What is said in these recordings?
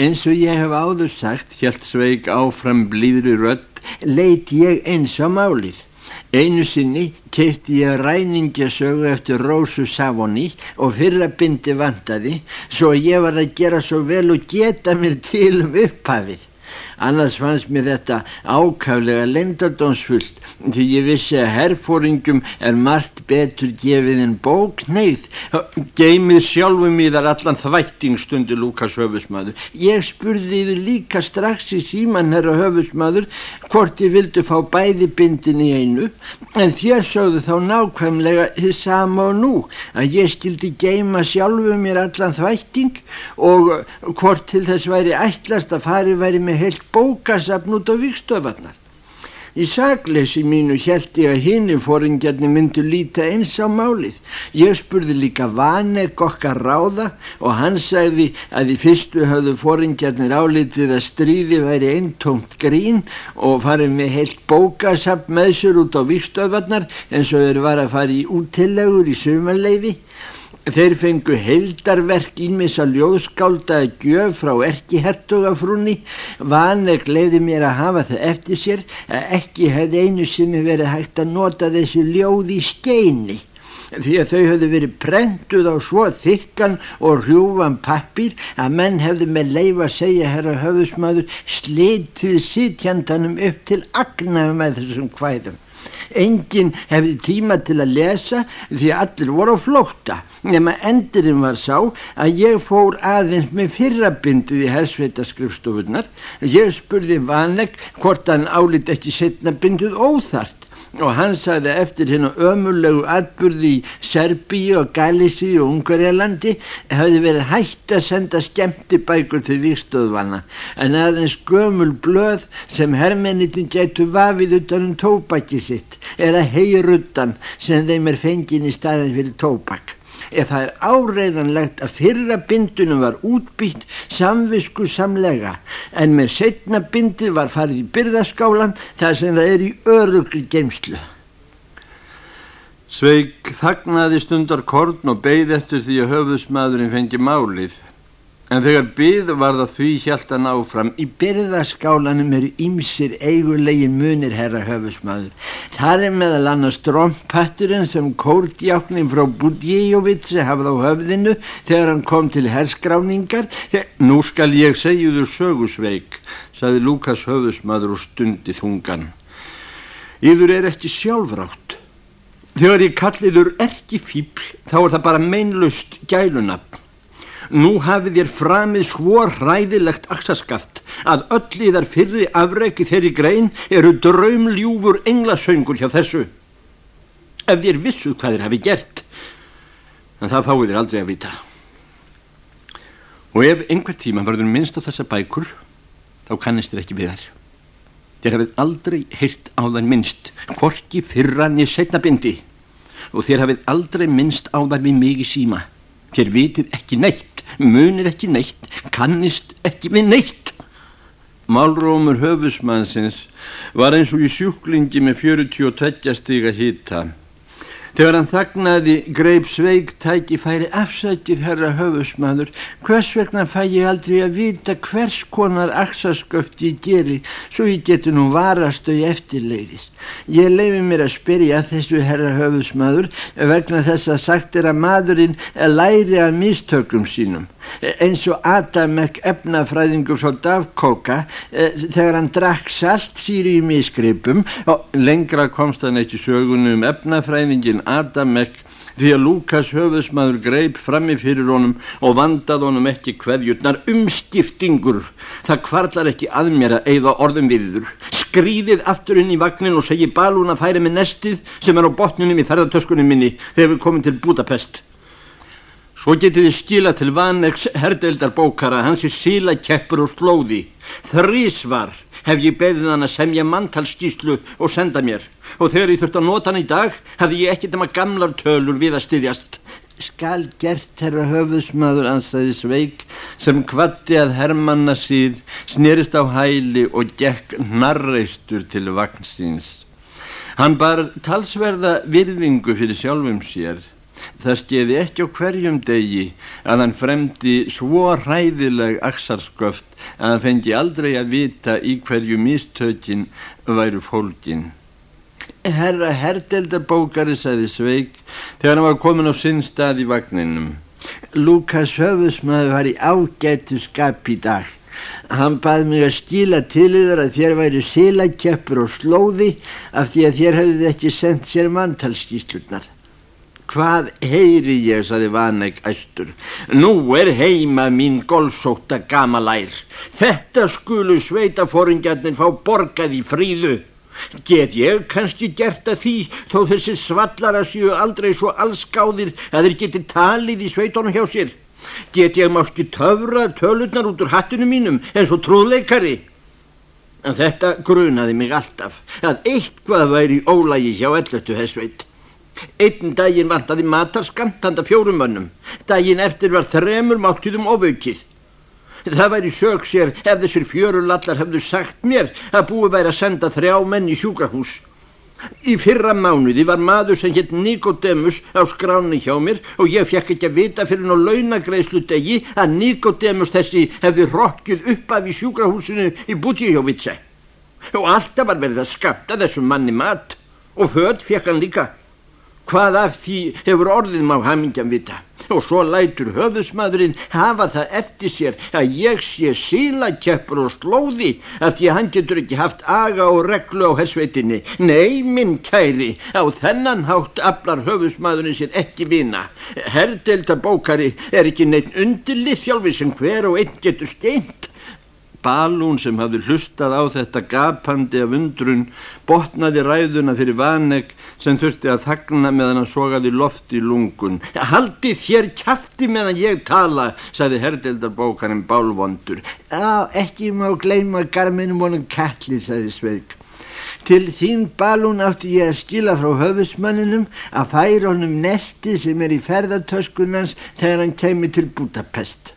Eins og ég hef áður sagt, hjælt Sveig áfram blíðri rött, leit ég eins á málið. Einu sinni keipti ég ræningasögu eftir Rósu Savoni og fyrra bindi vantaði svo ég var að gera svo vel og geta mér til um upphafið annars fannst mér þetta ákaflega lendardónsfullt því ég vissi að herfóringum er margt betur gefið en bókneið. Geimið sjálfum í þar allan þvættingstundi Lukas höfusmaður ég spurði þið líka strax í síman herra höfusmaður hvort ég vildi fá bæði bindin í einu. En þér sögðu þá nákvæmlega þið sama og nú að ég skildi geima sjálfum mér allan þvætting og hvort til þess væri ætlast að fari væri með heilt bókasafn út á vikstöfarnar. Í sagleysi mínu held ég að hini fóringjarni myndu líta eins á málið. Ég spurði líka Vanek okkar ráða og hann sagði að í fyrstu hafðu fóringjarnir álitið að stríði væri eintómt grín og farið með heilt bókasafn með sér út á vikstöfarnar eins og þeir var að fara í útillegur í sumarleifi. Þeir fengu heildarverk ímissa ljóðskáldaði gjöf frá erkihertugafrúni. Vanek leiði mér að hafa það eftir sér að ekki hefði einu sinni verið hægt að nota þessu ljóð í skeini. Því að þau hefðu verið prentuð á svo þykkan og hrjúfan pappir að menn hefðu með leif að segja herra höfðusmaður slitið sitjandanum upp til agnafum með þessum hvæðum. Engin hefði tíma til að lesa því allir voru á flótta nema endurinn var sá að ég fór aðeins með fyrrabindið í hersveitaskrifstofunar. Ég spurði vanleg hvort hann álit ekki setna bindið óþart og hann sagði eftir hennu ömulegu atburði í Serbíu og Galísi og Ungarjálandi hefði verið hægt að senda skemmti bækur til vikstöðvana en aðeins gömul blöð sem herrmennitin getur vafið utan um tópaki sitt eða heyruttan sem þeim er fengin í staðin fyrir tópak eða það er áreiðanlegt að fyrra bindunum var útbýtt samvisku samlega en með setna bindið var farið í byrðaskálan þar sem það er í örugri geimslu. Sveig þagnaði stundar korn og beigð eftir því að höfðusmaðurinn fengi málið. En þegar byð var það því hjælt að ná fram. Í byrðaskálanum eru ymsir eigulegin munir, herra höfusmaður. Það er meðal annars drompatturinn sem kórdjáknin frá Budjejovitsi hafði á höfðinu þegar hann kom til herskráningar. Nú skal ég segja þur sögusveik, saði Lukas höfusmaður og stundi þungan. Íður er ekki sjálfrátt. Þegar ég kalliður ekki fíbl, þá er það bara meinlust gælunafn. Nú hafið þér framið svo hræðilegt aksaskaft að öll í þar fyrri afreiki þeirri grein eru draumljúfur englasöngur hjá þessu. Ef þér vissuð hvað þér hafi gert, en það fáið þér aldrei að vita. Og ef einhver tíma verður minnst á þessa bækur, þá kannist þér ekki við þær. Þér hafið aldrei heyrt á þær minnst, hvorki fyrran í setna bindi og þér hafið aldrei minnst á þær við mig í síma. Þér vitið ekki neitt munið ekki neitt, kannist ekki við neitt. Málrómur höfusmannsins var eins og í sjúklingi með 42 stiga hýta. Þegar hann þagnaði greip sveig tæki færi afsækir herra höfusmaður hvers vegna fæ ég aldrei að vita hvers konar axasköft ég geri svo ég geti nú varastu í eftirleiðis. Ég leifi mér að spyrja þessu herra höfusmaður vegna þess að sagt er að maðurinn læri að mistökum sínum eins og Adamek efnafræðingur frá Davkoka e, þegar hann drakk salt síri í misgripum og lengra komst hann eitt í sögunum efnafræðingin Adamek því að Lukas höfðusmaður greip frammi fyrir honum og vandað honum ekki hverjurnar umskiptingur það kvarlar ekki að mér að eigða orðum viður skrýðið aftur inn í vagnin og segi balún að færi með nestið sem er á botnunum í ferðartöskunum minni þegar við komum til Budapest Svo getið þið skila til Vanegs herdeldarbókara hansi síla keppur og slóði. Þrísvar hef ég beðið hann að semja manntalskíslu og senda mér. Og þegar ég þurfti að nota hann í dag, hafði ég ekkert um að gamlar tölur við að styðjast. Skal gert herra höfðusmaður ansæði sveik sem kvatti að hermanna síð, snerist á hæli og gekk narreistur til vagnsins. Hann bar talsverða virðingu fyrir sjálfum sér Það skeiði ekki á hverjum degi að hann fremdi svo ræðileg aksarsköft að hann fengi aldrei að vita í hverju mistökin væru fólkin. Herra herdeldarbókari, sagði Sveig, þegar hann var komin á sinn stað í vagninum. Lukas Höfusmaður var í ágættu skap í dag. Hann bað mig að skila til yfir að þér væri sílakeppur og slóði af því að þér hefði ekki sendt sér manntalskíslutnar. Hvað heyri ég, saði Vanek æstur. Nú er heima mín golfsóta gamalær. Þetta skulu sveitafóringjarnir fá borgað í fríðu. Get ég kannski gert að því þó þessi svallara séu aldrei svo allskáðir að þeir geti talið í sveitónu hjá sér. Get ég máski töfra tölurnar út úr hattinu mínum eins og trúðleikari. En þetta grunaði mig alltaf að eitthvað væri ólægi hjá ellötu hessveit. Einn daginn vantaði matarskamt handa fjórum önnum. Daginn eftir var þremur máttuðum ofaukið. Það væri sög sér ef þessir fjörulallar hefðu sagt mér að búið væri að senda þrjá menn í sjúkrahús. Í fyrra mánuði var maður sem hétt Nikodemus á skráni hjá mér og ég fekk ekki að vita fyrir ná launagreislu degi að Nikodemus þessi hefði rokkið upp af í sjúkrahúsinu í Bútíhjóvitsa. Og alltaf var verið að skapta þessum manni mat og hödd fekk hann líka. Hvað af því hefur orðið má hamingjan vita og svo lætur höfðusmaðurinn hafa það eftir sér að ég sé sílakeppur og slóði af því að hann getur ekki haft aga og reglu á hersveitinni. Nei, minn kæri, á þennan hátt aflar höfðusmaðurinn sér ekki vina. Herdelta bókari er ekki neitt undirlið þjálfi sem hver og einn getur steint. Balún sem hafði hlustað á þetta gapandi af undrun botnaði ræðuna fyrir Vanek sem þurfti að þagna meðan hann sogaði loft í lungun. Haldi þér kæfti meðan ég tala, sagði herdeldarbókarinn Bálvondur. Já, ekki má gleima garminum honum kalli, sagði Sveig. Til þín Balún átti ég að skila frá höfusmanninum að færa honum nesti sem er í ferðartöskunans þegar hann kemi til Budapest.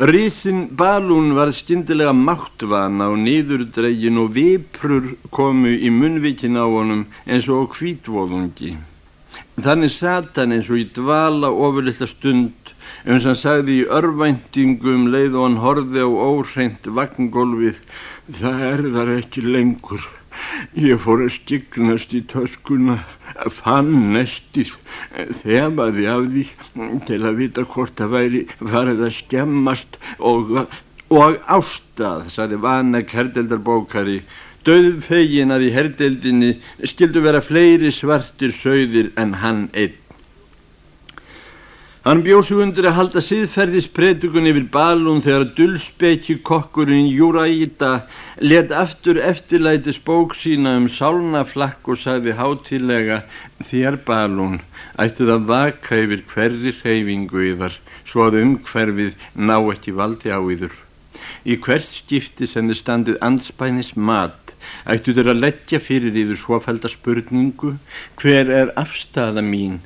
Rísin Balún var skindilega máttvana og nýðurdregin og viprur komu í munvikin á honum eins og hvítvoðungi. Þannig satan eins og í dvala ofurlilla stund eins og hann sagði í örvæntingum leið og hann horði á óhreint vagngólfið það er þar ekki lengur. Ég fór að stygnast í töskuna fann nestið þemaði af því til að vita hvort það væri farið að skemmast og, og ástað, saði Vanek herdeldarbókari döð fegin að í herdeldinni skildu vera fleiri svartir sögðir en hann einn Hann bjóð sig undir að halda siðferðispredukun yfir balún þegar dulspeki kokkurinn Júraíta let aftur eftirlæti spók sína um sálnaflakk og sagði hátilega þér balún ættuð að vaka yfir hverri hreyfingu yðar svo að umhverfið ná ekki valdi á yður. Í hvert skipti sem þið standið anspænis mat ættu þeir að leggja fyrir í þú svofælda spurningu hver er afstafa mín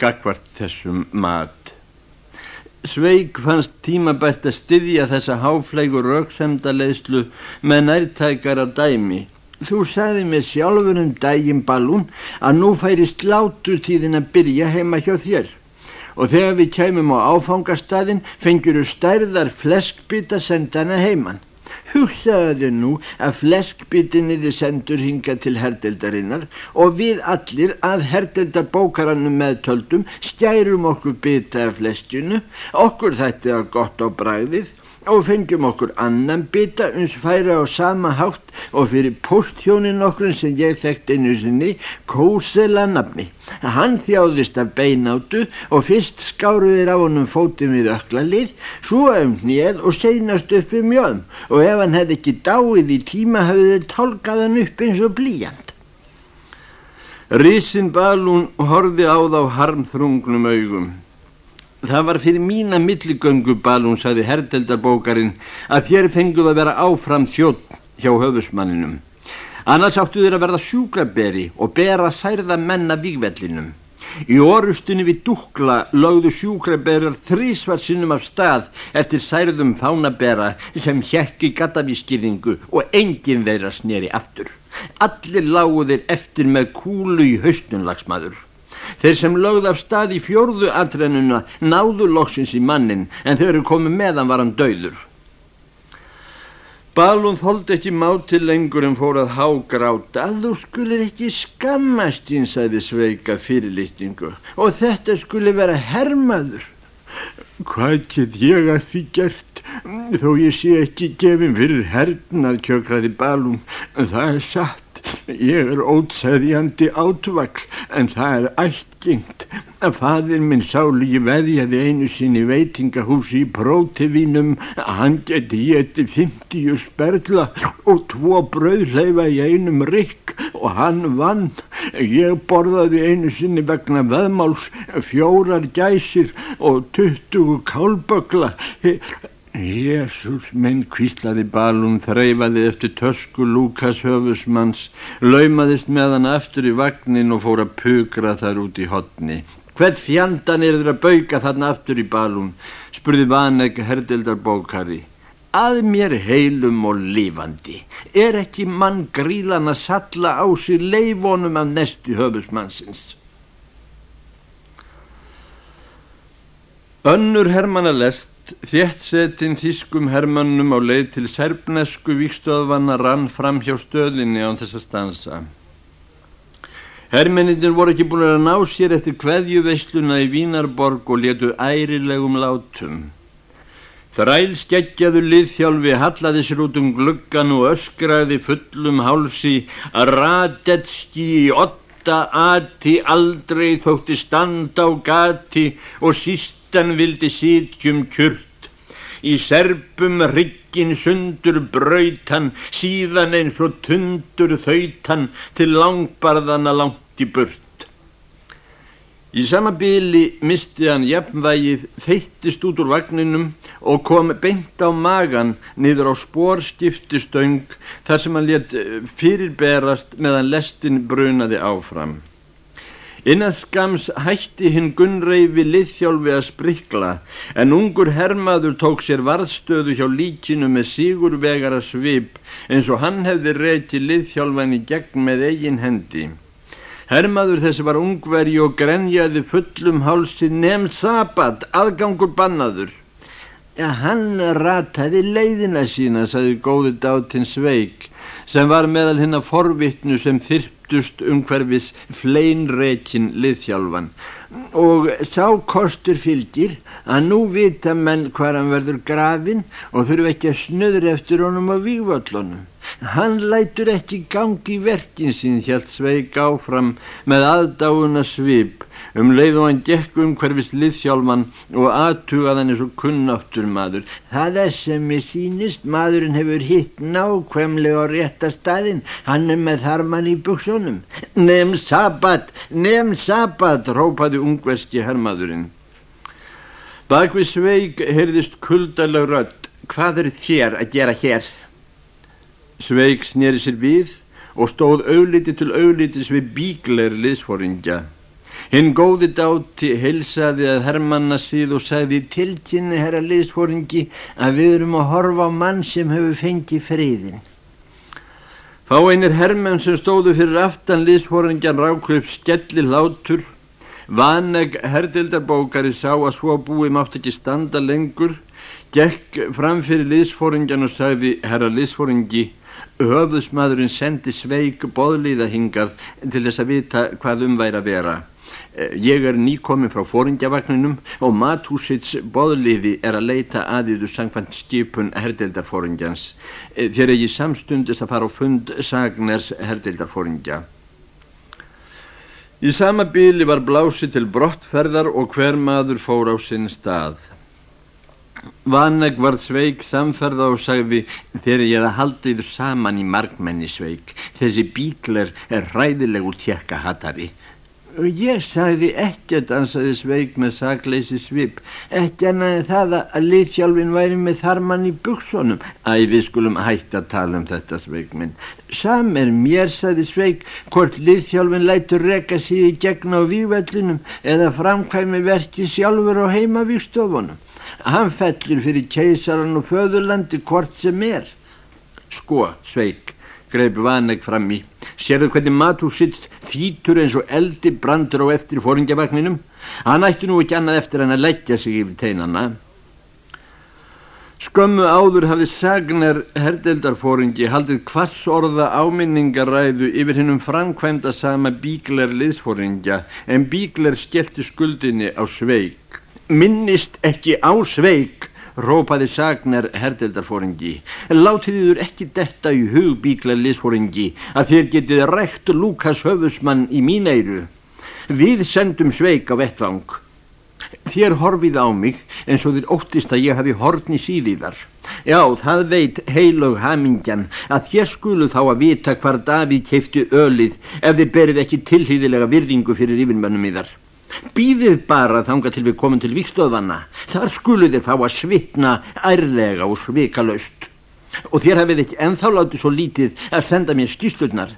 gagvart þessum mat? Sveig fannst tímabært að styðja þessa háfleigur rauksemda leyslu með nærtækara dæmi. Þú sagði mér sjálfur um dægin balún að nú færi slátur tíðin að byrja heima hjá þér og þegar við kæmum á áfangastæðin fengjuru stærðar fleskbytta sendana heimann Hugsaðu nú að fleskbyttinni þið sendur hinga til herdeldarinnar og við allir að herdeldarbókarannum meðtöldum stjærum okkur bytta af fleskjunu, okkur þetta er gott á bræðið og fengjum okkur annan bytta uns færi á sama hátt og fyrir posthjónin okkur sem ég þekkt einu sinni Kósela nafni. Hann þjáðist af beináttu og fyrst skáruðir á honum fótum við öklalið, svo um hnið og seinast upp við mjöðum og ef hann hefði ekki dáið í tíma hafði þið tálkað hann upp eins og blíjant. Rísin Balún horfi á þá harmþrungnum augum. Það var fyrir mína milligöngu balún, saði herdeldarbókarinn, að þér fenguð að vera áfram þjótt hjá höfusmanninum. Annars áttu þér að verða sjúkraberi og bera særða menna vígvellinum. Í orustunni við Dukla lögðu sjúkraberar þrísvar sinnum af stað eftir særðum fánabera sem hjekki gatavískýringu og enginn þeirra sneri aftur. Allir lágu þeir eftir með kúlu í haustunlagsmaður. Þeir sem lögð af stað í fjórðu atrennuna náðu loksins í mannin en þeir eru komið meðan var hann dauður. Balún þóldi ekki máti lengur en fór að hágráta að þú skulir ekki skammast eins að við sveika fyrirlýstingu og þetta skuli vera hermaður. Hvað get ég að því gert þó ég sé ekki gefin fyrir hernað kjökraði Balún en það er satt. Ég er ótsæðjandi átvakl en það er ættgengt að fadir minn sáli veðjaði einu sinni veitingahúsi í prótivínum að hann geti getið 50 sperla og tvo brauðleifa í einum rikk og hann vann. Ég borðaði einu sinni vegna veðmáls fjórar gæsir og 20 kálbögla. Jésús minn kvíslaði balun, þreyfaði eftir tösku Lukas höfusmanns, laumaðist með hann aftur í vagnin og fór að pugra þar út í hotni. Hvert fjandan er þeir að bauka þarna aftur í balun, spurði Vaneg herdildar bókari. Að mér heilum og lifandi, er ekki mann grílan að salla á sér leifonum af nesti höfusmannsins? Önnur hermanalest Þéttsetin þýskum hermannum á leið til serbnesku vikstöðvanna rann fram hjá stöðinni án þess að stansa. Hermennindir voru ekki búin að ná sér eftir kveðjuveisluna í Vínarborg og letu ærilegum látum. Þræl skeggjaðu liðhjálfi hallaði sér út um gluggan og öskraði fullum hálsi að Radetski í otta ati aldrei þótti standa á gati og síst Satan vildi sítjum kjurt, í serpum ryggin sundur brautan, síðan eins og tundur þautan til langbarðana langt í burt. Í sama bíli misti hann jafnvægið, þeittist út úr vagninum og kom beint á magan niður á spórskiptistöng þar sem hann let fyrirberast meðan lestin brunaði áfram. Innan skams hætti hinn Gunnreifi liðhjálfi að sprikla en ungur hermaður tók sér varðstöðu hjá líkinu með sigurvegara svip eins og hann hefði reyti liðhjálfan í gegn með eigin hendi. Hermaður þessi var ungveri og grenjaði fullum hálsi nefn sabat, aðgangur bannaður. Ja, hann rataði leiðina sína, saði góði dátinn Sveig, sem var meðal hinn að forvittnu sem þyrf fættust umhverfis fleinreikin liðhjálfan og sá kostur fylgir að nú vita menn hvað hann verður grafin og þurfu ekki að snöður eftir honum á vývöllunum. Hann lætur ekki gangi verkin sín hjælt sveik áfram með aðdáuna svip um leið og hann gekk um hverfis liðhjálman og aðtugað hann eins og kunnáttur maður. Það er sem ég sínist, maðurinn hefur hitt nákvæmlega á rétta staðin, hann er með þarman í buksunum. Nefn sabat, nefn sabat, rópaði ungverski herrmaðurinn. Bak við sveik heyrðist kuldalega rödd, hvað er þér að gera hér? Sveig snýri sér við og stóð augliti til auglitis við bígleir liðsforingja. Hinn góði dáti heilsaði að hermanna síð og sagði tilkynni herra liðsforingi að við erum að horfa á mann sem hefur fengið friðin. Fá einir hermenn sem stóðu fyrir aftan liðsforingjan ráku upp skelli hlátur. Vaneg herdildarbókari sá að svo búi mátt ekki standa lengur, gekk fram fyrir liðsforingjan og sagði herra liðsforingi höfðusmaðurinn sendi sveik boðlíða hingað til þess að vita hvað um væri að vera. Eh, ég er nýkomin frá fóringjavagninum og mathúsits boðliði er að leita aðiðu sangfant skipun herdeldarfóringjans eh, þegar ég samstundis að fara á fund Sagners herdeldarfóringja. Í sama bíli var blási til brottferðar og hver maður fór á sinn stað. Vaneg var sveik samferða og sagði þegar ég að halda yfir saman í markmenni sveik þessi bíkler er ræðilegu tjekka hattari Ég sagði ekkert ansaði sveik með sakleysi svip. Ekki annaði það að liðsjálfin væri með þarman í buksunum Æ, við skulum hægt að tala um þetta sveik minn. Sam er mér, sagði sveik hvort liðsjálfin lætur reka síði gegn á vývellinum eða framkvæmi verki sjálfur á heimavíkstofunum Hann fellur fyrir keisaran og föðurlandi hvort sem er. Sko, Sveig, greip Vaneg fram í. Sérðu hvernig matúr sitt þýtur eins og eldi brandur á eftir fóringjavagninum. Hann ætti nú ekki annað eftir hann að leggja sig yfir teinana. Skömmu áður hafði Sagner herdeldarfóringi haldið hvers orða áminningaræðu yfir hennum framkvæmda sama Bíkler liðsfóringja en Bíkler skellti skuldinni á sveik. Minnist ekki á sveik, rópaði Sagner herdeldarfóringi. Látið þýður ekki detta í hug Bíkler liðsfóringi að þér getið rekt Lukas höfusmann í mín eiru. Við sendum sveik á vettvang. Þér horfið á mig eins og þér óttist að ég hafi horni síðíðar. Já, það veit heilög hamingjan að þér skulu þá að vita hvar Davíð keifti ölið ef þið berið ekki tilhýðilega virðingu fyrir yfinmönnum í þar. Býðið bara þanga til við komum til vikstöðvanna. Þar skulu þér fá að svitna ærlega og svikalöst. Og þér hafið ekki enþá látið svo lítið að senda mér skýsturnar.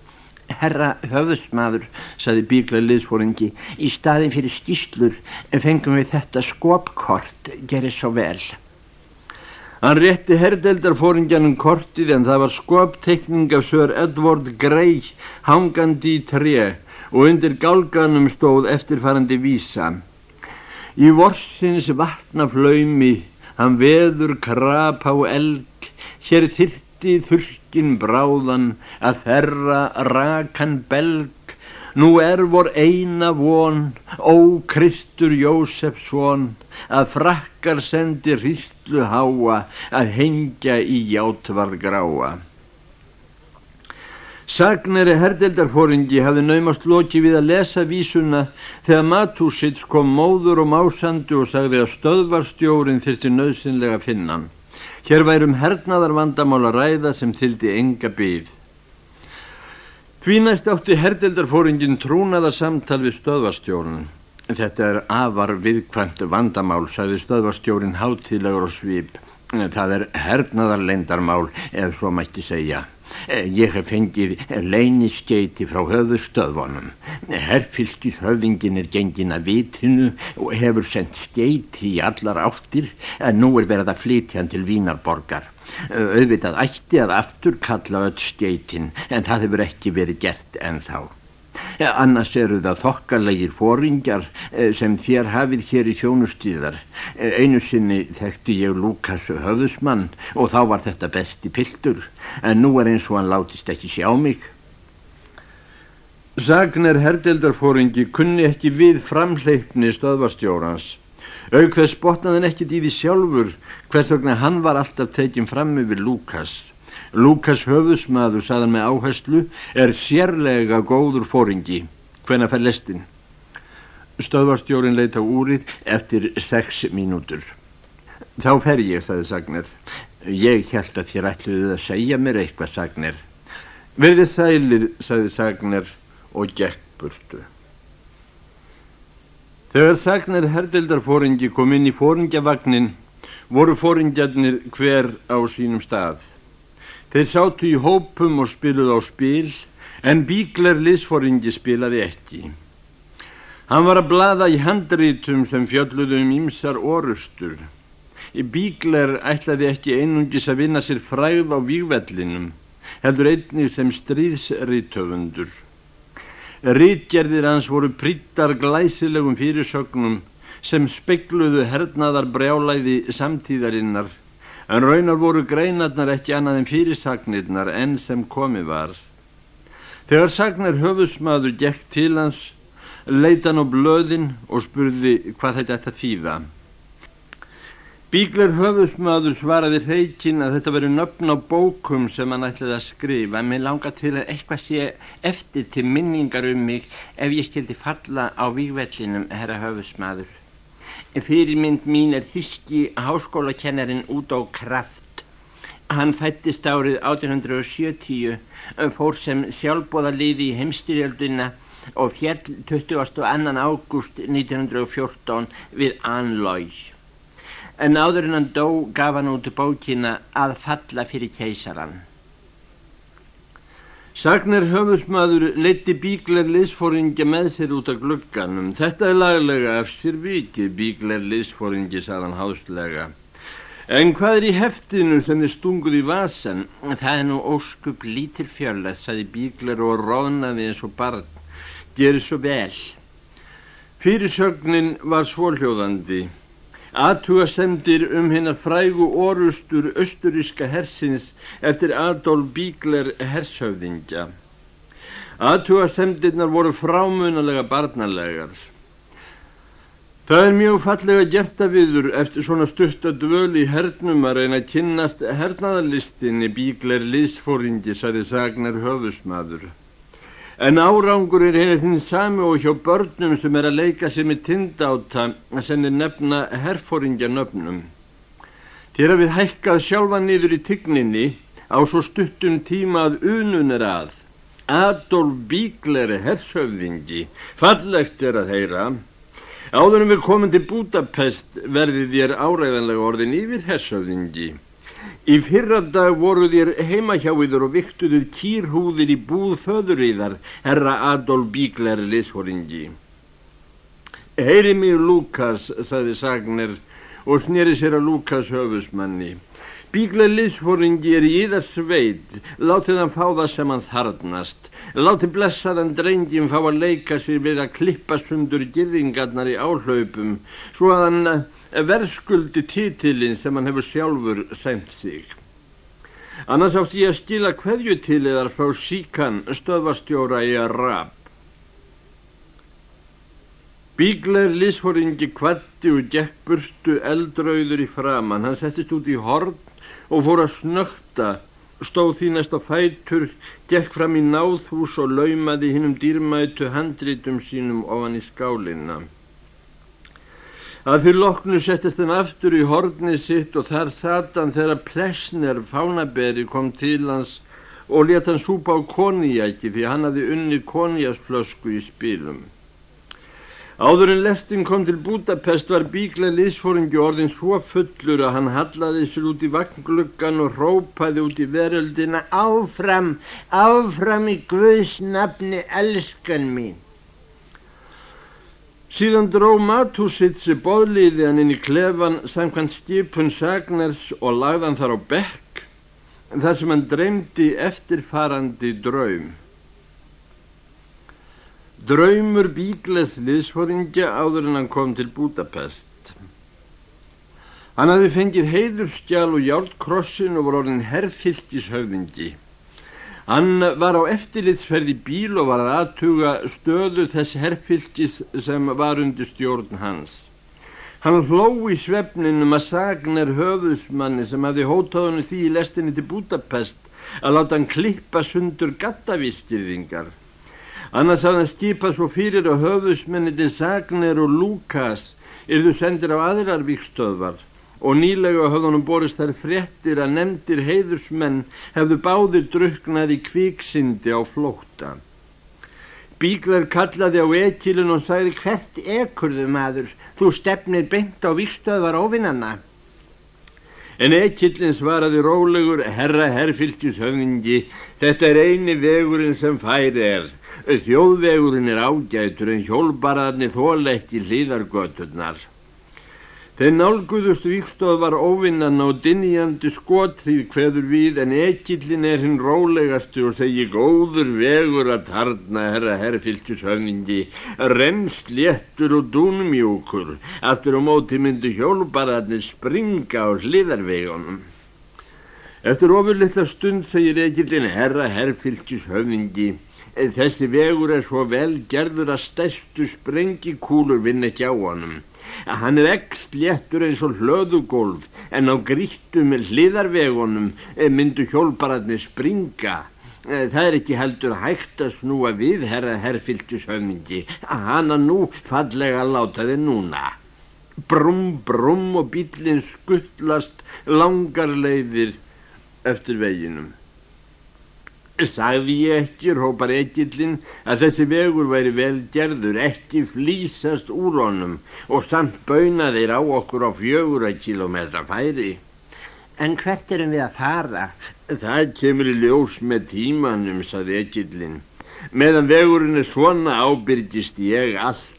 Herra höfðsmaður, saði bíkla liðsfóringi, í staðin fyrir skýslur fengum við þetta skopkort, gerir svo vel. Hann rétti herdeldarfóringjanum kortið en það var skoptekning af Sör Edvard Grey hangandi í tre og undir gálganum stóð eftirfarandi vísa. Í vorsins vatnaflaumi, hann veður krap á elg, hér þyrrt Hætti þurkin bráðan að þerra rakan belg, nú er vor eina von, ó Kristur Jósefsson, að frakkar sendi hristlu háa að hengja í játvarð gráa. Sagnari herdeldarfóringi hafði naumast loki við að lesa vísuna þegar Matúsits kom móður og másandi og sagði að stöðvarstjórin þurfti nöðsynlega að finna hann. Hér værum hernaðar vandamál að ræða sem þyldi enga byggð. Því næst átti herdeldarfóringin trúnaða samtal við stöðvarstjórun. Þetta er afar viðkvæmt vandamál, sagði stöðvarstjórin hátíðlegur og svip. Það er hernaðarleindarmál, ef svo mætti segja. Ég hef fengið leyniskeiti frá höfustöðvonum. Herfylgis höfingin er gengin að vitinu og hefur sendt skeiti í allar áttir en nú er verið að flytja hann til Vínarborgar. Auðvitað ætti að aftur kalla öll skeitin en það hefur ekki verið gert en þá. Ja, annars eru það þokkalegir fóringjar eh, sem þér hafið hér í sjónustíðar. Eh, einu sinni þekkti ég Lukas höfðusmann og þá var þetta besti piltur, en nú er eins og hann látist ekki sjá mig. Sagner herdeldarfóringi kunni ekki við framleikni stöðvarstjórans. Auk þess botnaðin ekkit í því sjálfur hvers vegna hann var alltaf tekinn fram yfir Lukas. Lukas höfusmaður, saðan með áherslu, er sérlega góður fóringi. Hvenna fær lestin? Stöðvarstjórin leita úrið eftir sex mínútur. Þá fer ég, saði Sagner. Ég held að þér ætluðið að segja mér eitthvað, Sagner. Verðið sælir, saði Sagner og gekk burtu. Þegar Sagner herdeldarfóringi kom inn í fóringjavagnin voru fóringjarnir hver á sínum stað. Þeir sátu í hópum og spiluð á spil en Bíkler liðsforingi spilaði ekki. Hann var að blada í handrítum sem fjölluðu um ímsar orustur. Bíkler ætlaði ekki einungis að vinna sér fræð á výgvellinum, heldur einnig sem stríðsritöfundur. Rítgerðir hans voru prittar glæsilegum fyrirsögnum sem spekluðu hernaðar brjálæði samtíðarinnar en raunar voru greinarnar ekki annað en fyrirsagnirnar enn sem komi var. Þegar sagnar höfusmaður gekk til hans, leita hann á blöðin og spurði hvað þetta ætti að þýða. Bíglar höfusmaður svaraði reykinn að þetta veri nöfn á bókum sem hann ætlaði að skrifa, en mér langar til að eitthvað sé eftir til minningar um mig ef ég skildi falla á výgvellinum, herra höfusmaður. Fyrirmynd mín er þíski háskólakennarin út á kraft. Hann fættist árið 1870, fór sem sjálfbóða liði í heimstyrjölduna og fjall 22. ágúst 1914 við Anlói. En áður en hann dó gaf hann út bókina að falla fyrir keisaran. Sagnar höfusmaður leiti bíklar liðsfóringja með sér út af glugganum. Þetta er laglega af sér vikið, bíklar liðsfóringi, saðan háslega. En hvað er í heftinu sem þið stunguð í vasan? Það er nú óskup lítir fjöla, saði bíklar og róðnaði eins og barn. Gerir svo vel. Fyrirsögnin var svóljóðandi. Aðtugasemdir um hennar frægu orustur austuríska hersins eftir Adolf Bígler hershöfðingja. Aðtugasemdirnar voru frámunalega barnalegar. Það er mjög fallega gerta viður eftir svona stuttadvöl í hernum að reyna að kynnast hernaðalistinni Bígler liðsfóringi, særi Sagnar höfusmaður. En árangurinn er þinn sami og hjá börnum sem er að leika sér með tindáta sem er nefna herfóringja nöfnum. Þér hafið hækkað sjálfa niður í tigninni á svo stuttum tíma að unun er að. Adolf Bígler er hershöfðingi, fallegt er að heyra. Áðurum við komum til Budapest verði þér áræðanlega orðin yfir hershöfðingi. Í fyrra dag voru þér heima hjá yður og viktuðuð kýrhúðir í búð föðuríðar, herra Adolf Bíkler Lishoringi. Heyri mig Lukas, saði Sagner og sneri sér að Lukas höfusmanni. Bíkler Lishoringi er í það sveit, látið hann fá það sem hann þarnast. Látið blessaðan drengin fá að leika sér við að klippa sundur gyrðingarnar í áhlaupum, svo að hann verðskuldi títilinn sem hann hefur sjálfur sæmt sig. Annars átti ég að skila hverjutiliðar frá síkan stöðvastjóra í að rap. Bígleir lísforingi kvatti og gekk burtu eldrauður í framann. Hann settist út í horn og fór að snökta, stóð því næsta fætur, gekk fram í náðhús og laumaði hinnum dýrmætu handritum sínum ofan í skálinna. Að því loknu settist hann aftur í hornið sitt og þar satan þegar Plesner fánaberi kom til hans og let hann súpa á konijæki því hann hafði unni konijasflösku í spilum. Áður en lestin kom til Budapest var bíklega liðsfóringi orðin svo fullur að hann hallaði sér út í vagngluggan og rópaði út í veröldina Áfram, áfram í Guðs nafni elskan mín. Síðan dró Matúsitsi boðliði hann inn í klefan samkvæmt skipun Sagnars og lagðan þar á bekk þar sem hann dreymdi eftirfarandi draum. Draumur Bígles liðsfóringja áður en hann kom til Budapest. Hann hafi fengið heiðurskjál og hjálpkrossin og voru orðin herrfylgishöfðingi. Hann var á eftirlitsferði bíl og var að aðtuga stöðu þess herrfylgis sem var undir stjórn hans. Hann hló í svefninum að sagnar höfusmanni sem hafði hótaðunni því í lestinni til Budapest að láta hann klippa sundur gattavístyrðingar. Annars hafði hann skipað svo fyrir að höfusmenni til Sagner og Lukas yrðu sendir á aðrar vikstöðvar og nýlega höfðu honum borist þær fréttir að nefndir heiðursmenn hefðu báðir druknað í kvíksindi á flótta. Bíklar kallaði á ekilin og sagði hvert ekurðu maður, þú stefnir beint á vikstöðvar ofinnanna. En ekilin svaraði rólegur, herra herrfylgis höfningi, þetta er eini vegurinn sem færi er. Þjóðvegurinn er ágætur en hjólbaraðni þóleikti hlýðargöturnar. Þeir nálguðust vikstóð var óvinnan á dinjandi skotþýð hverður við en ekillin er hinn rólegasti og segi góður vegur að tarna herra herrfylgjushöfningi, renst léttur og dúnmjúkur, aftur á móti myndi hjólbararnir springa á hliðarvegunum. Eftir ofurlittla stund segir ekillin herra herrfylgjushöfningi, þessi vegur er svo vel gerður að stærstu sprengikúlur vinn ekki á honum að hann er ekst léttur eins og hlöðugólf en á grítum hliðarvegunum eh, myndu hjólpararnir springa. Eh, það er ekki heldur hægt að snúa við herra herrfylgjushöfningi að hana nú fallega láta þið núna. Brum, brum og bílinn skuttlast langar leiðir eftir veginum. Sagði ég ekki, rópar ekillin, að þessi vegur væri vel gerður, ekki flýsast úr honum og samt bauna þeir á okkur á fjögura kilometra færi. En hvert erum við að fara? Það kemur í ljós með tímanum, sagði ekillin. Meðan vegurinn er svona ábyrgist ég allt.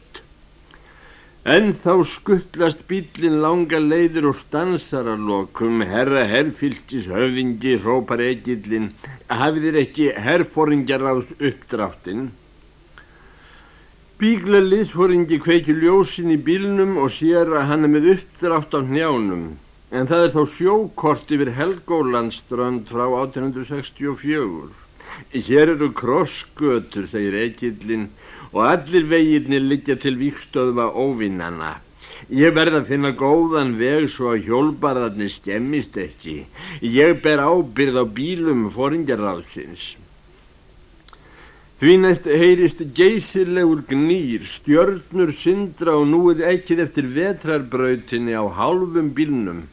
En þá skuttlast bílinn langa leiðir og stansar að lokum, herra herrfylgis höfingi, hrópar ekillin, hafið þér ekki herrforingjar ás uppdráttinn? Bígla liðsforingi kveiki ljósin í bílnum og sér að hann er með uppdrátt á njánum. En það er þá sjókort yfir Helgólandströnd frá 1864. Hér eru krossgötur, segir Egillin, og allir veginnir liggja til vikstöðva óvinnana. Ég verð að finna góðan veg svo að hjólbarðarnir skemmist ekki. Ég ber ábyrð á bílum foringjarráðsins. Því næst heyrist geysilegur gnýr, stjörnur syndra og nú er ekkið eftir vetrarbrautinni á hálfum bílnum.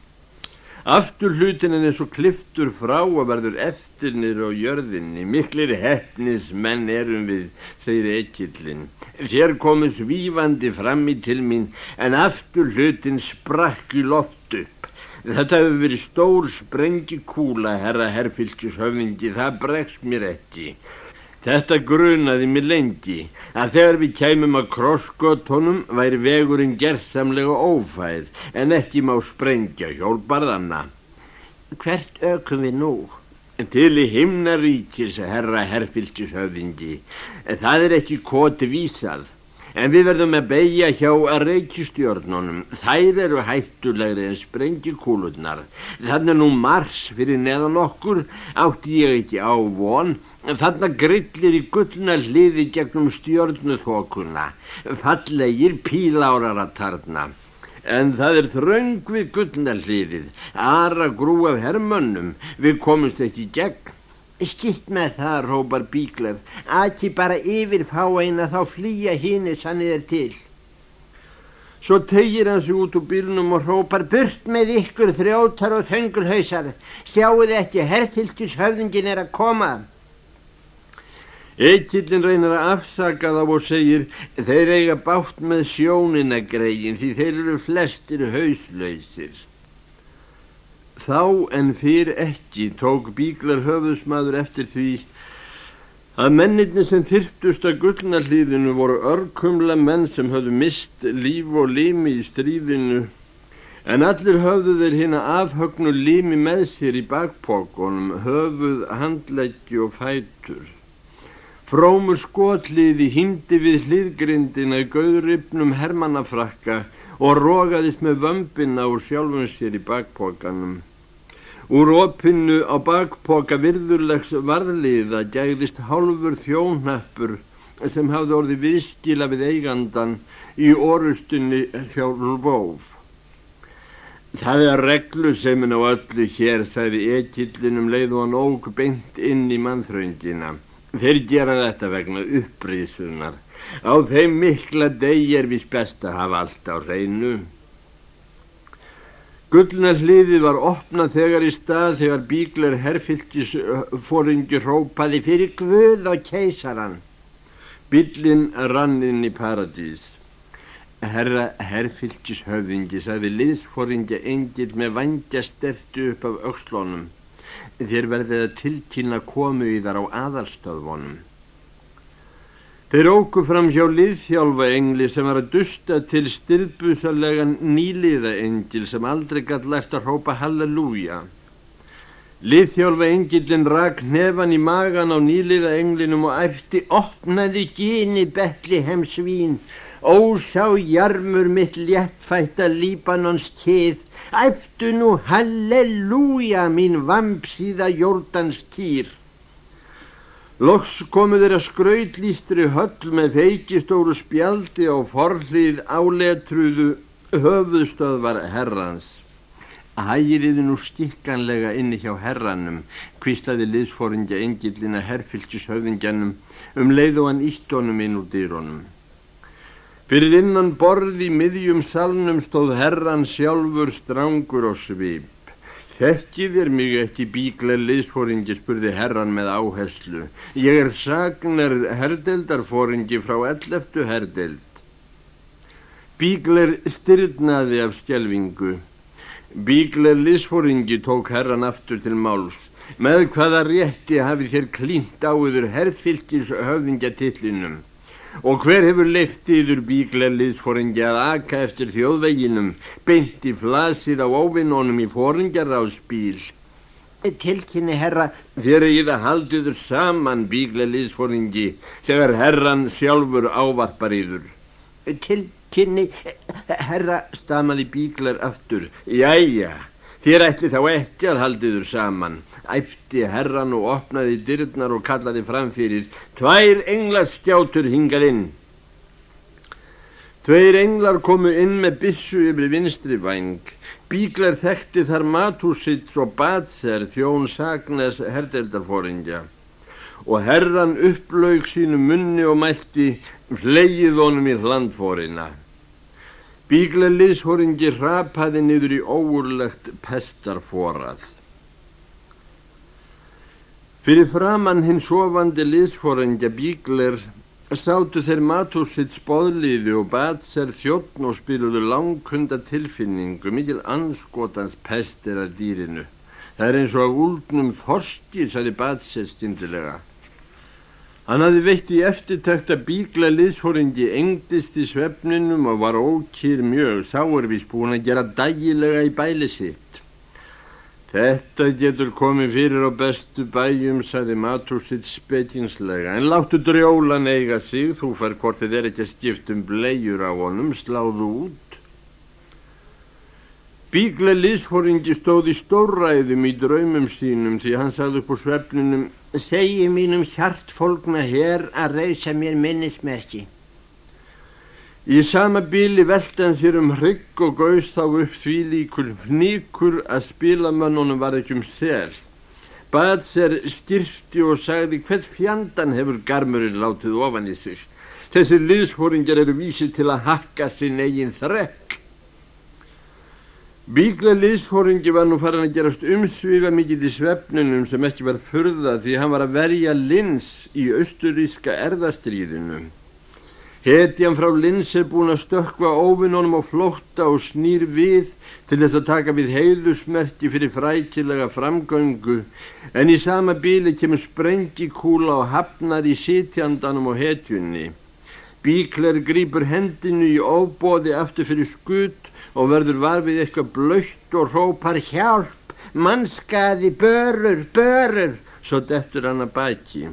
Aftur hlutinin er svo kliftur frá að verður eftirnir á jörðinni. Miklir hefnismenn erum við, segir Ekillin. Þér komu svífandi fram í til mín en aftur hlutin sprakk í loft upp. Þetta hefur verið stór sprengi kúla, herra herrfylgishöfningi, það bregst mér ekki. Þetta grunaði mig lengi að þegar við kæmum að krossgötunum væri vegurinn gerðsamlega ófær en ekki má sprengja hjólbarðanna. Hvert ökum við nú? Til í himnaríkis, herra herrfylgishöfðingi. Það er ekki koti vísað. En við verðum að beigja hjá að reykistjórnunum. Þær eru hættulegri en sprengikúlurnar. Þannig nú mars fyrir neðan okkur, átti ég ekki á von. Þannig grillir í gullna hliði gegnum stjórnuþokuna. Fallegir pílárar að tarna. En það er þröng við gullna hliðið. Ara grú af hermönnum. Við komumst ekki gegn. Skitt með það, rópar Bíklar. Aki bara yfir fáeina þá flýja hinn sannir er til. Svo tegir hans út úr bílnum og rópar burt með ykkur þrjóttar og þöngulhausar. Sjáu þið ekki, herrfylgishöfðingin er að koma. Ekillin reynir að afsaka þá og segir þeir eiga bátt með sjóninagregin því þeir eru flestir hauslausir. Þá en fyrr ekki tók Bíglar höfðusmaður eftir því að mennirni sem þyrptust að gullnallíðinu voru örkumla menn sem höfðu mist líf og limi í stríðinu en allir höfðu þeir hérna afhögnu limi með sér í bakpókonum, höfuð, handleggi og fætur. Frómur skotliði hindi við hliðgrindina í gauðripnum hermannafrakka og rógaðist með vömbina úr sjálfum sér í bakpókanum. Úr opinu á bakpoka virðurlegs varðliða gæðist hálfur þjónhappur sem hafði orði viðskila við eigandan í orustunni hjá Lvóf. Það er regluseimin á öllu hér, sagði Egillinum leið og hann óg beint inn í mannþröngina. Þeir gera þetta vegna uppriðsunar. Á þeim mikla degi er við spest að hafa allt á hreinu. Gullna hliðið var opnað þegar í stað þegar bíklar herrfylgis fóringi rópaði fyrir Guð og keisaran. Billin rann inn í paradís. Herra herrfylgis höfðingi sagði liðsfóringja engil með vangja stertu upp af aukslónum. Þér verðið að tilkynna komu í þar á aðalstöðvonum. Þeir óku fram hjá liðþjálfa engli sem var að dusta til styrbusalega nýliða engil sem aldrei gætt lært að hrópa halleluja. Liðþjálfa engilin rak nefan í magan á nýliða englinum og æfti opnaði gíni betli heimsvín. Ósá jarmur mitt léttfætta Líbanons kið, æftu nú halleluja mín vampsíða jórnans kýr. Loks komu þeirra skrautlýstri höll með feikistóru spjaldi á forhlið áletruðu höfuðstöðvar herrans. Hægiriði nú stikkanlega inni hjá herranum, kvíslaði liðsforingja engillina herfylgishöfingjanum um leið og hann ítt honum inn úr dýrónum. Fyrir innan borði miðjum salnum stóð herran sjálfur strángur og svip. Þekkið er mig ekki bíkla liðsfóringi, spurði herran með áherslu. Ég er sagnar herdeldarfóringi frá elleftu herdeld. Bíklar styrnaði af stjelvingu. Bíklar liðsfóringi tók herran aftur til máls. Með hvaða rétti hafi þér klínt á yfir herrfylgis höfðingjatillinum? Og hver hefur leiftiður bíklarliðs fóringi að aka eftir þjóðveginum, beint í flasið á óvinnónum í fóringjarráðsbíl? tilkynni herra Þér eigið að haldiður saman bíglega liðsforingi þegar herran sjálfur ávarpar yður. Tilkynni herra stamaði bíglar aftur. Jæja, þér ætli þá ekki að haldiður saman. Æfti herran og opnaði dyrnar og kallaði framfyrir. Tvær englarstjátur hingað inn. Tveir englar komu inn með bissu yfir vinstri vang. Bíklar þekkti þar Matúsits og Batser þjón Sagnes herdeldarfóringja og herran upplaug sínu munni og mælti flegið honum í hlandfórina. Bíklar liðsfóringi rapaði niður í óurlegt pestarfórað. Fyrir framann hinn sofandi liðsfóringja Bíklar sátu þeir Matúsitt spóðliði og Batser þjóttn og spiluðu langhunda tilfinningu, mikil anskotans pestir að dýrinu. Það er eins og að úldnum þorski, saði Batser stindilega. Hann hafði veitt í eftirtækt að bíkla liðshoringi engdist í svefninum og var ókýr mjög, sáurvís búin að gera dægilega í bæli sitt. Þetta getur komið fyrir á bestu bæjum, saði Matúsitt spekinslega, en láttu drjólan eiga sig, þú fær hvort þið er ekki að skiptum bleiur á honum, sláðu út. Bíkla liðsforingi stóð í stórræðum í draumum sínum því hann sagði upp á svefninum, segi mínum hjartfólkna hér að reysa mér minnismerki. Í sama bíli veldi hann sér um hrygg og gauðs þá upp því líkur fníkur að spilamönnunum var ekki um sel. Bað sér styrfti og sagði hvert fjandan hefur garmurinn látið ofan í sig. Þessi liðsfóringar eru vísið til að hakka sinn eigin þrekk. Bíkla liðsfóringi var nú farin að gerast umsvifa mikið í svefnunum sem ekki var förða því hann var að verja lins í austuríska erðastríðinu. Hetjan frá Lins er búin að stökka óvinnunum á flótta og snýr við til þess að taka við heilusmerki fyrir frækilega framgöngu en í sama bíli kemur sprengikúla og hafnar í sitjandanum og hetjunni. Bíkler grýpur hendinu í óbóði aftur fyrir skut og verður varfið eitthvað blöytt og rópar hjálp, mannskaði, börur, börur, svo dettur hann að bæki.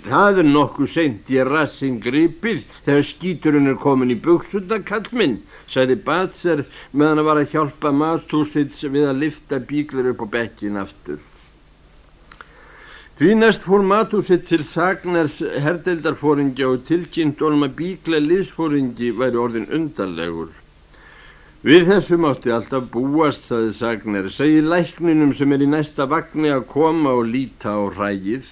Það er nokkuð seint í rassin gripið þegar skíturinn er komin í buksunda kallminn, sagði Batser meðan að var að hjálpa Matúsits við að lifta bíklar upp á bekkin aftur. Því næst fór Matúsitt til Sagnars herdeldarfóringi og tilkynnt orma bíkla liðsfóringi væri orðin undarlegur. Við þessum átti alltaf búast, sagði Sagnar, segi lækninum sem er í næsta vagnni að koma og líta á rægið.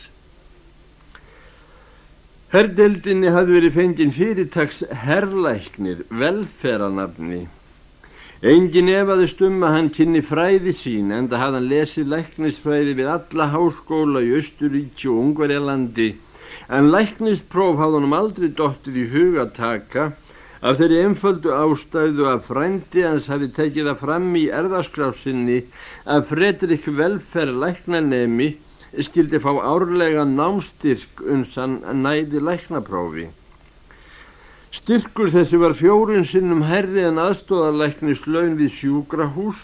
Herdeldinni hafði verið fenginn fyrirtags herrlæknir, velferanafni. Engin efaðist um að hann kynni fræði sín en það hafði hann lesið læknisfræði við alla háskóla í Östuríki og Ungverjalandi en læknispróf hafði hann aldrei dóttið í hugataka af þeirri einföldu ástæðu að frændi hans hafi tekið það fram í erðarskrásinni að Fredrik velfer læknanemi skildi fá árlega námstyrk unsan næði læknaprófi. Styrkur þessi var fjórun sinnum herri en aðstóðarlæknis laun við sjúkrahús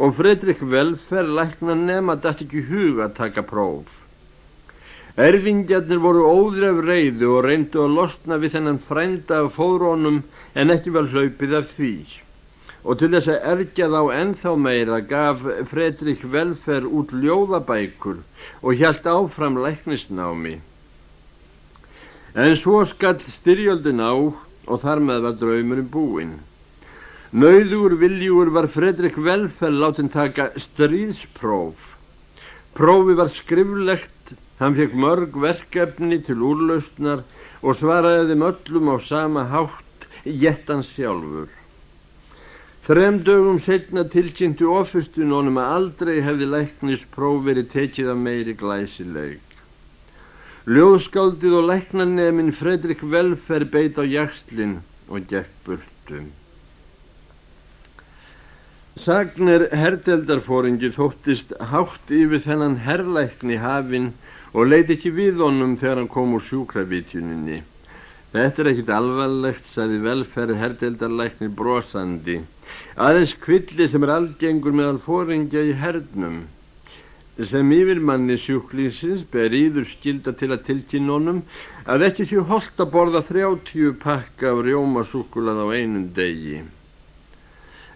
og Fredrik Velfer lækna nema dætt ekki hug að taka próf. Erfingjarnir voru óðref reyðu og reyndu að losna við þennan frænda af fórónum en ekki vel hlaupið af því og til þess að ergja þá enþá meira gaf Fredrik Velfer út ljóðabækur og hjælt áfram læknisnámi. En svo skall styrjöldin á og þar með var draumurinn búinn. Nauður viljúur var Fredrik Velfer látin taka stríðspróf. Prófi var skriflegt, hann fekk mörg verkefni til úrlausnar og svaraði þeim öllum á sama hátt, jettan sjálfur. Þrem dögum setna tilkynntu ofustun honum að aldrei hefði læknispróf verið tekið af meiri glæsileg. Ljóðskáldið og læknaneminn Fredrik Velfer beit á jakslinn og gekk burtum. Sagner herdeldarfóringi þóttist hátt yfir þennan herrlækni hafinn og leiti ekki við honum þegar hann kom úr sjúkravítjuninni. Þetta er ekkit alvarlegt, saði velferð herdeldarlækni brosandi. Aðeins kvilli sem er algengur meðal fóringja í hernum. sem yfirmanni sjúklingsins ber íður skilda til að tilkynna að ekki séu holdt að borða 30 pakka af rjómasúkulað á einum degi.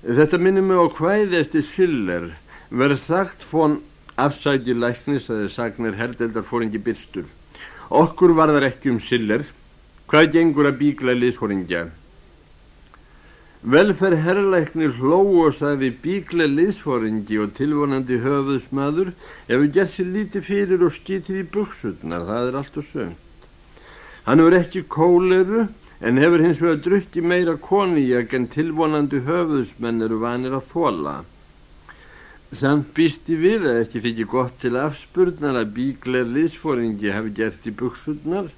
Þetta minnum mig á hvæði eftir Schiller verð sagt fón afsæti læknis að þið sagnir herdeldar fóringi byrstur. Okkur var þar ekki um Schiller. Hvað gengur að bíkla liðsfóringja? Velfer herrleiknir hló og sagði bíkle liðsforingi og tilvonandi höfuðsmaður hefur gett sér lítið fyrir og skítið í buksutnar, það er allt og sönd. Hann hefur ekki kóleru en hefur hins vegar drukki meira koníak en tilvonandi höfuðsmenn eru vanir að þóla. Samt býsti við að ekki þykir gott til afspurnar að bíkle liðsforingi hefur gert í buksutnar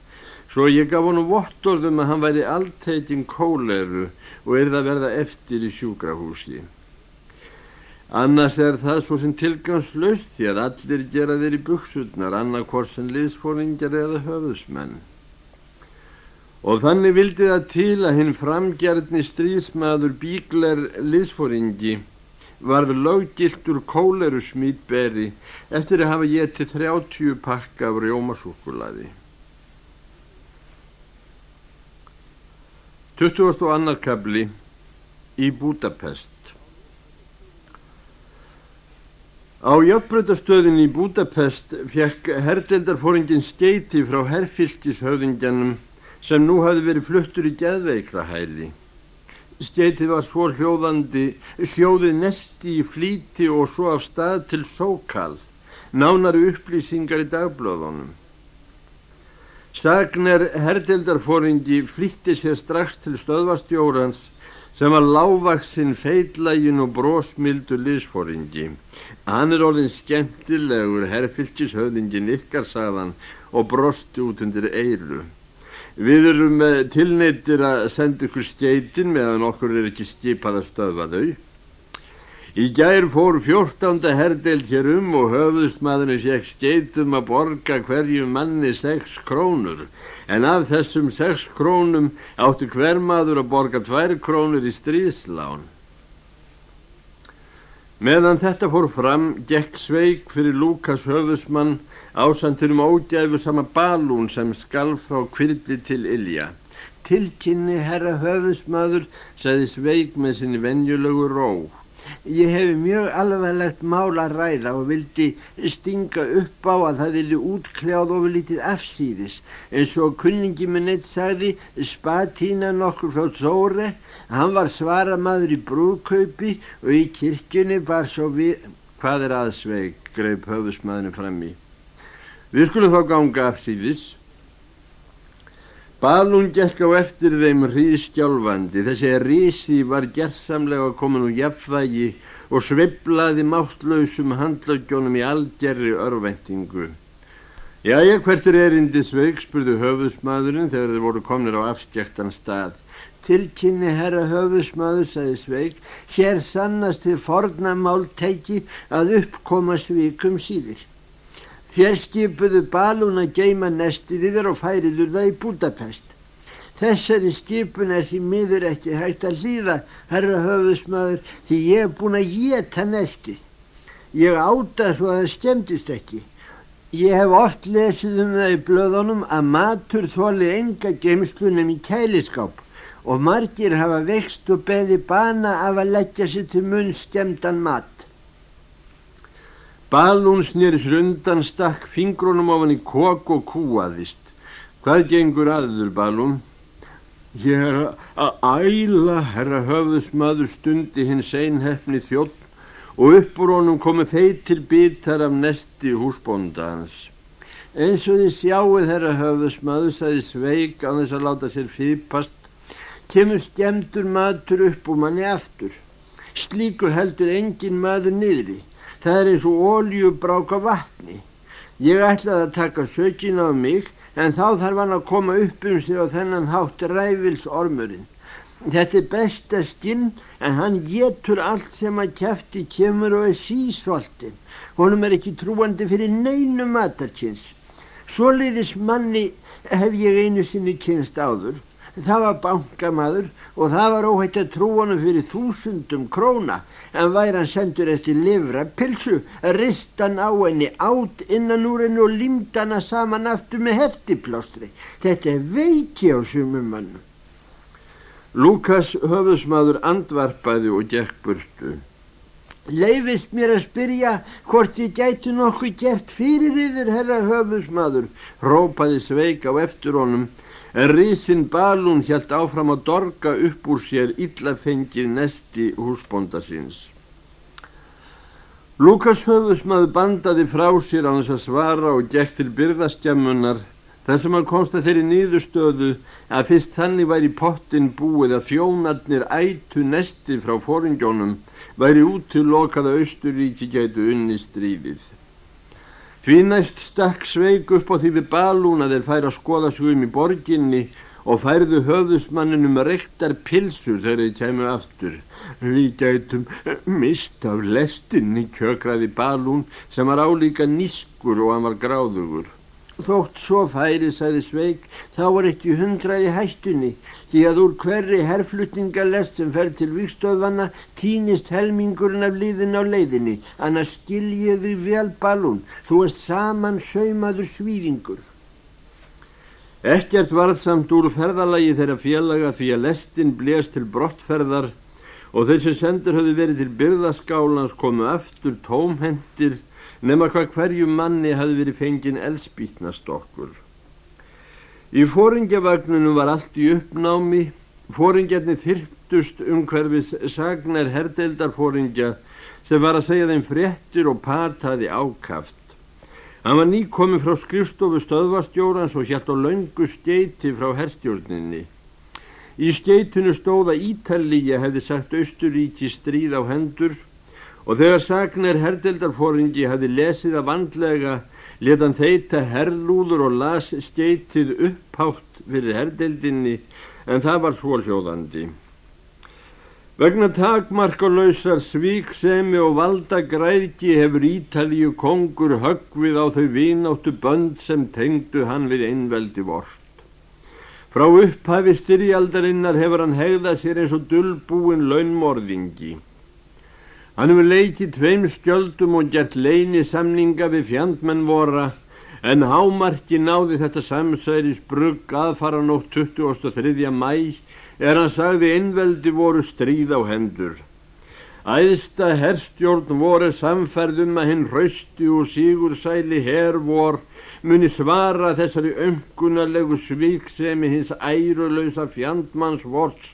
Svo ég gaf honum vottorðum að hann væri alltætinn kóleru og er það verða eftir í sjúkrahúsi. Annars er það svo sem tilgangslaust því að allir gera þeir í buksurnar, annarkorsin liðsfóringjar eða höfðusmenn. Og þannig vildi það til að hinn framgjarni stríðsmaður bíklar liðsfóringi varð löggiltur kóleru smítberi eftir að hafa getið 30 pakka af rjómasúkulaði. 22. kabli í Budapest Á jöfnbröðastöðin í Budapest fekk herdeldarfóringin skeiti frá herrfylgishöfðingjanum sem nú hafi verið fluttur í geðveikra hæli. Skeiti var svo hljóðandi, sjóði nesti í flíti og svo af stað til sókal, nánari upplýsingar í dagblöðunum. Sagner herdeldarfóringi flýtti sér strax til stöðvastjórans sem var lágvaksinn feitlægin og brósmildur liðsfóringi. Hann er orðin skemmtilegur herrfylgishöfðingin ykkar sagðan og brosti út undir eiru. Við erum tilneytir að senda ykkur steitin meðan okkur er ekki skipað að stöðva þau. Í gær fór fjórtánda herdelt hér um og höfðustmaðurinn fekk skeitum að borga hverju manni sex krónur en af þessum sex krónum áttu hver maður að borga tvær krónur í stríðslán. Meðan þetta fór fram, gekk sveik fyrir Lúkas höfðusmann ásantur um ógæfu sama balún sem skal frá kvirti til Ilja. Tilkynni herra höfðusmaður, sagði sveik með sinni venjulegu rók. Ég hefi mjög alveglegt mál að ræða og vildi stinga upp á að það vilji útkljáð ofur lítið afsýðis eins og kunningi minn eitt sagði spatína nokkur frá Zóre hann var svaramadur í brúðkaupi og í kirkjunni var svo við hvað er aðsveig? greið höfusmaðurinn fram í. Við skulum þá ganga afsýðis Balún gekk á eftir þeim hríðskjálfandi, þessi rísi var gerðsamlega komin úr jafnvægi og sviblaði máttlausum handlaugjónum í algerri örvendingu. Jæja, hvert er erindi sveig, spurðu höfusmaðurinn þegar þeir voru komnir á afstjæktan stað. Tilkynni herra höfusmaður, sagði sveig, hér sannast þið fornamál teiki að uppkomast vikum síðir. Þér skipuðu balún að geima nestið yfir og færiður það í Budapest. Þessari skipun er því miður ekki hægt að hlýða, herra höfusmaður, því ég er búin að geta nestið. Ég áta svo að það skemmtist ekki. Ég hef oft lesið um það í blöðunum að matur þóli enga geimslunum í kæliskáp og margir hafa vext og beði bana af að leggja sér til munn skemmtan mat. Balún snýris rundan stakk fingrunum ofan í kok og kúaðist. Hvað gengur aður, Balún? Ég er að æla, herra höfðusmaður stundi hins einhefni þjótt og uppur honum komi feitil bitar af nesti húsbónda hans. Eins og þið sjáuð, herra höfðusmaður, sagði Sveig á þess að láta sér fýrpast, kemur skemdur matur upp úr manni aftur. Slíku heldur engin maður niðri. Það er eins og óljubrák á vatni. Ég ætlaði að taka sökin á mig en þá þarf hann að koma upp um sig og þennan hátt ræfils ormurinn. Þetta er besta skinn en hann getur allt sem að kæfti kemur og er sísvoltinn. Honum er ekki trúandi fyrir neinu matarkynns. Svoleiðis manni hef ég einu sinni kynst áður. Það var bankamaður og það var óhætt að trúanum fyrir þúsundum króna en væri hann sendur eftir livra pilsu, ristan á henni átt innan úr henni og limdana saman aftur með heftiplástra. Þetta er veiki á sumum mannum. Lukas höfðusmaður andvarpaði og gekk burtu. Leifist mér að spyrja hvort ég gæti nokkuð gert fyrir yfir herra höfðusmaður, rópaði sveik á eftir honum en risinn balún hjælt áfram að dorga upp úr sér illafengið nesti húsbónda síns. Lukas höfusmaður bandaði frá sér á þess að svara og gekk til byrðastjamunar þar sem hann komst að þeirri nýðustöðu að fyrst þannig væri pottin búið að þjónarnir ætu nesti frá fóringjónum væri út til lokaða Austuríki gætu unni strífið. Því næst stakk sveik upp á því við balún að þeir færa að skoða sig um í borginni og færðu höfðusmanninum rektar pilsur þegar þeir kæmu aftur. Við gætum mist af lestinni kjökraði balún sem var álíka nískur og hann var gráðugur. Þótt svo færi, sagði Sveig, þá var ekki hundraði hættunni því að úr hverri herflutningalest sem fer til vikstöðvanna týnist helmingurinn af liðin á leiðinni, annars skiljiði vel balún, þú ert saman saumaður svíðingur. Ekkert varð samt úr ferðalagi þeirra félaga því að lestin blést til brottferðar og þeir sem sendur höfðu verið til byrðaskálans komu aftur tómhendir nema hvað hverju manni hafi verið fengin elspýtnastokkur. Í fóringjavagnunum var allt í uppnámi, fóringjarnir þyrtust um hverfis sagnar herdeildarfóringja sem var að segja þeim fréttir og pataði ákaft. Hann var nýkomið frá skrifstofu stöðvastjórans og hjælt á laungu skeiti frá herstjórninni. Í skeitinu stóða Ítalíja hefði sagt Östuríki stríð á hendur og þegar Sagner herdeldarfóringi hafi lesið að vandlega letan þeita herrlúður og las skeitið upphátt fyrir herdeldinni en það var svóljóðandi. Vegna takmarkalöysar svíksemi og valdagræðki hefur Ítalíu kongur höggvið á þau vináttu bönd sem tengdu hann við einveldi vort. Frá upphafi styrjaldarinnar hefur hann hegðað sér eins og dullbúin launmorðingi. Hann hefur leikið tveim skjöldum og gert leini samninga við fjandmenn vora en hámarki náði þetta samsæri sprugg aðfara nótt 23. mæ er hann sagði einveldi voru stríð á hendur. Æðsta herstjórn voru samferðum að hinn rausti og sígursæli hervor muni svara þessari ömkunarlegu svíksemi hins ærulösa fjandmanns vorts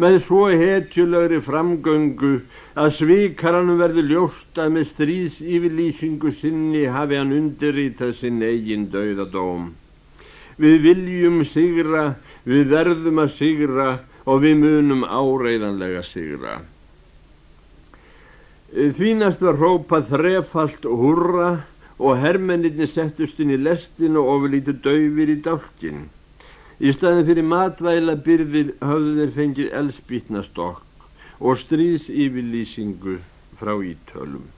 með svo hetjulegri framgöngu að svíkaranum verður ljósta með stríðs yfirlýsingu sinni hafi hann undirritað sinn eigin dauðadóm. Við viljum sigra, við verðum að sigra og við munum áreiðanlega sigra. Þvínast var rópað þrefalt hurra og herrmenninni settust inn í lestinu og við lítið dauðir í dálkinn. Í staðin fyrir matvæla byrðir höfðu þeir fengið elspýtnastokk og stríðs yfirlýsingu frá ítölum.